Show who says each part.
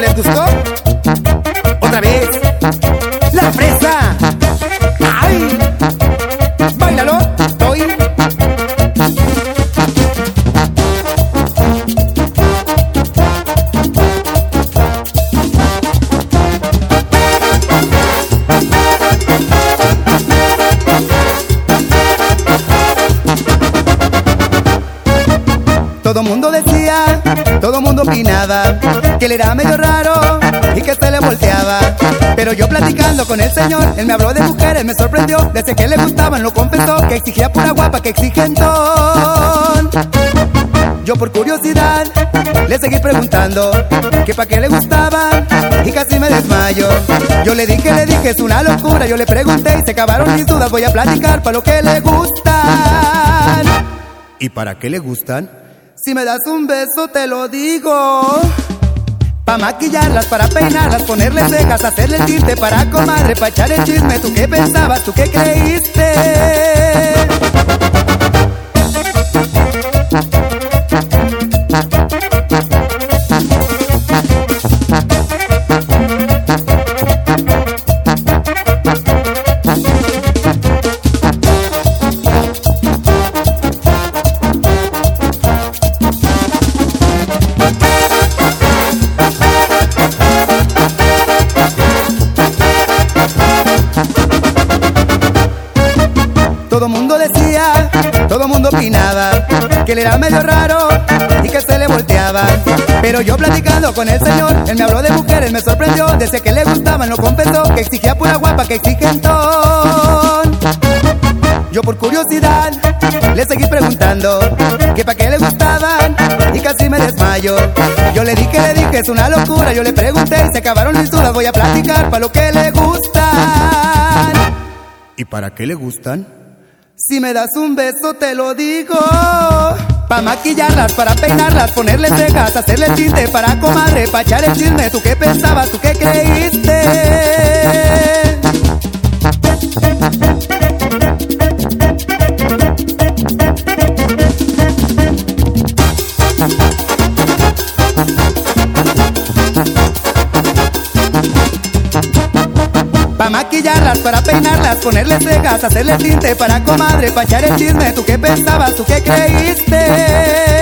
Speaker 1: mulher gostou? Todo mundo decía, todo mundo opinaba que él era medio raro y que se le volteaba. Pero yo platicando con el señor, él me habló de mujeres, me sorprendió. Desde que le gustaban, lo confesó, que exigía pura guapa, que exigentón. Yo por curiosidad le seguí preguntando que pa' qué le gustaban y casi me desmayo. Yo le dije, le dije, es una locura. Yo le pregunté y se acabaron mis dudas. Voy a platicar para lo que le gustan. ¿Y para qué le gustan? Si me das un beso te lo digo. Pa' maquillarlas, para peinarlas, ponerle cejas, hacerle el tinte para comadre, pa' echar el chisme. ¿Tú qué pensabas? ¿Tú qué creíste? Todo mundo decía, todo mundo opinaba que él era medio raro y que se le volteaba. Pero yo platicando con el señor, él me habló de mujeres, me sorprendió. Desde que le gustaban, lo confesó, que exigía pura guapa, que exigentón. Yo por curiosidad le seguí preguntando que pa' qué le gustaban y casi me desmayo. Yo le dije, le dije, es una locura. Yo le pregunté y se acabaron mis dudas. Voy a platicar para lo que le gustan. ¿Y para qué le gustan? Si me das un beso te lo digo. Pa' maquillarlas, para peinarlas, ponerle cejas, hacerle tinte para comadre, pa' echar el chisme. ¿Tú qué pensabas? ¿Tú qué creíste? Maquillarlas, para peinarlas, ponerle cejas, hacerle tinte para comadre, pa' echar el chisme. ¿Tú qué pensabas? ¿Tú qué creíste?